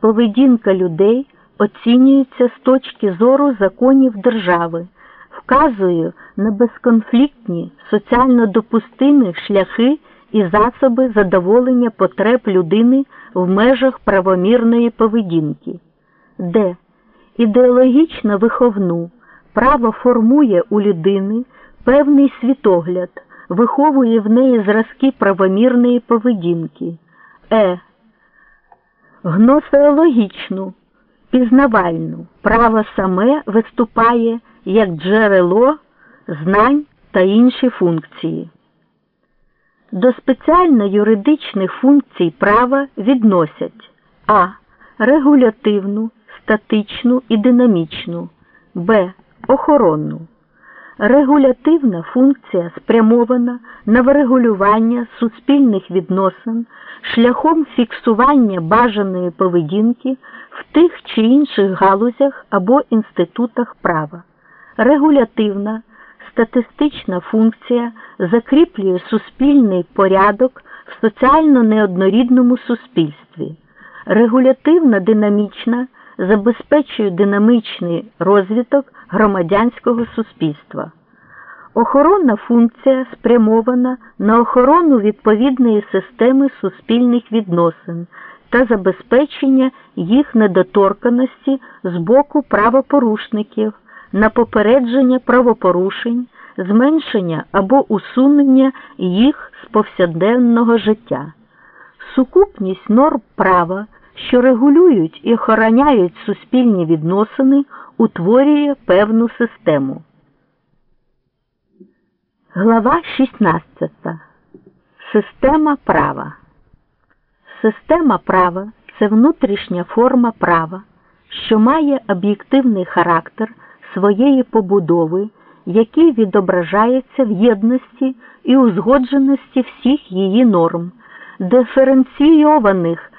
поведінка людей оцінюється з точки зору законів держави, вказує на безконфліктні соціально допустимі шляхи і засоби задоволення потреб людини в межах правомірної поведінки, де ідеологічно виховну. Право формує у людини певний світогляд, виховує в неї зразки правомірної поведінки, е. Гносеологічну, пізнавальну право саме виступає як джерело знань та інші функції. До спеціально юридичних функцій права відносять а. Регулятивну, статичну і динамічну, б. Охоронну. Регулятивна функція спрямована на врегулювання суспільних відносин шляхом фіксування бажаної поведінки в тих чи інших галузях або інститутах права. Регулятивна статистична функція закріплює суспільний порядок в соціально неоднорідному суспільстві. Регулятивна динамічна забезпечує динамічний розвиток громадянського суспільства. Охоронна функція спрямована на охорону відповідної системи суспільних відносин та забезпечення їх недоторканості з боку правопорушників, на попередження правопорушень, зменшення або усунення їх з повсякденного життя. Сукупність норм права що регулюють і охороняють суспільні відносини, утворює певну систему. Глава 16. Система права. Система права це внутрішня форма права, що має об'єктивний характер своєї побудови, який відображається в єдності і узгодженості всіх її норм, диференційованих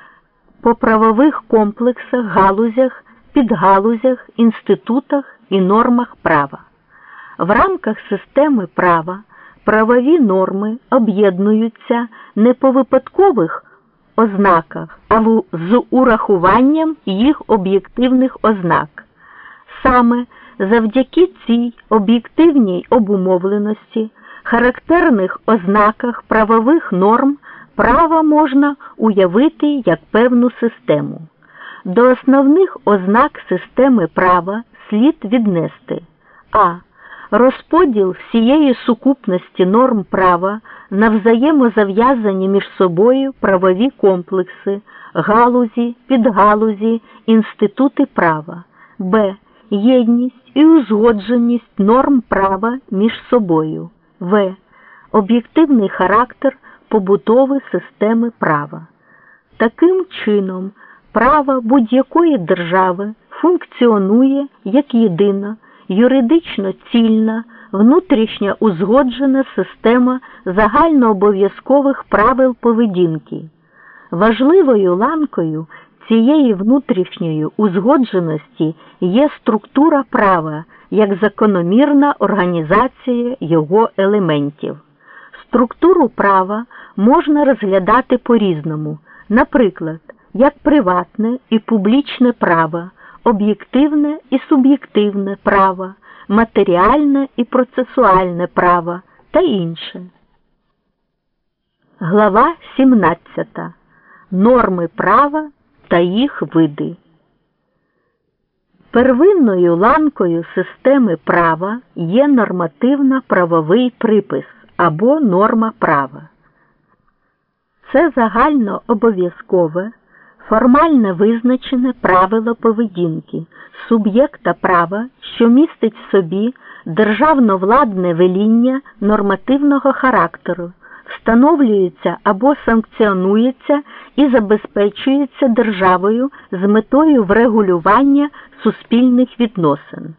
по правових комплексах, галузях, підгалузях, інститутах і нормах права. В рамках системи права правові норми об'єднуються не по випадкових ознаках, а з урахуванням їх об'єктивних ознак. Саме завдяки цій об'єктивній обумовленості, характерних ознаках правових норм права можна уявити як певну систему. До основних ознак системи права слід віднести а. Розподіл всієї сукупності норм права на взаємозав'язані між собою правові комплекси, галузі, підгалузі, інститути права, б. Єдність і узгодженість норм права між собою, в. Об'єктивний характер побутови системи права. Таким чином, право будь-якої держави функціонує як єдина, юридично цільна, внутрішньо узгоджена система загальнообов'язкових правил поведінки. Важливою ланкою цієї внутрішньої узгодженості є структура права як закономірна організація його елементів. Структуру права можна розглядати по-різному, наприклад, як приватне і публічне право, об'єктивне і суб'єктивне право, матеріальне і процесуальне право та інше. Глава 17. Норми права та їх види. Первинною ланкою системи права є нормативно правовий припис або норма права. Це загально обов'язкове, формально визначене правило поведінки, суб'єкта права, що містить в собі державно-владне веління нормативного характеру, встановлюється або санкціонується і забезпечується державою з метою врегулювання суспільних відносин.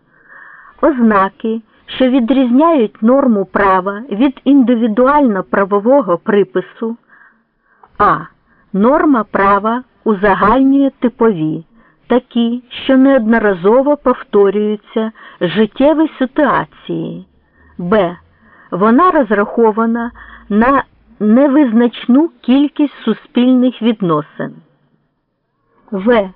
Ознаки що відрізняють норму права від індивідуально правового припису, а норма права узагальнює типові, такі, що неодноразово повторюються життєві ситуації, б. Вона розрахована на невизначну кількість суспільних відносин. В.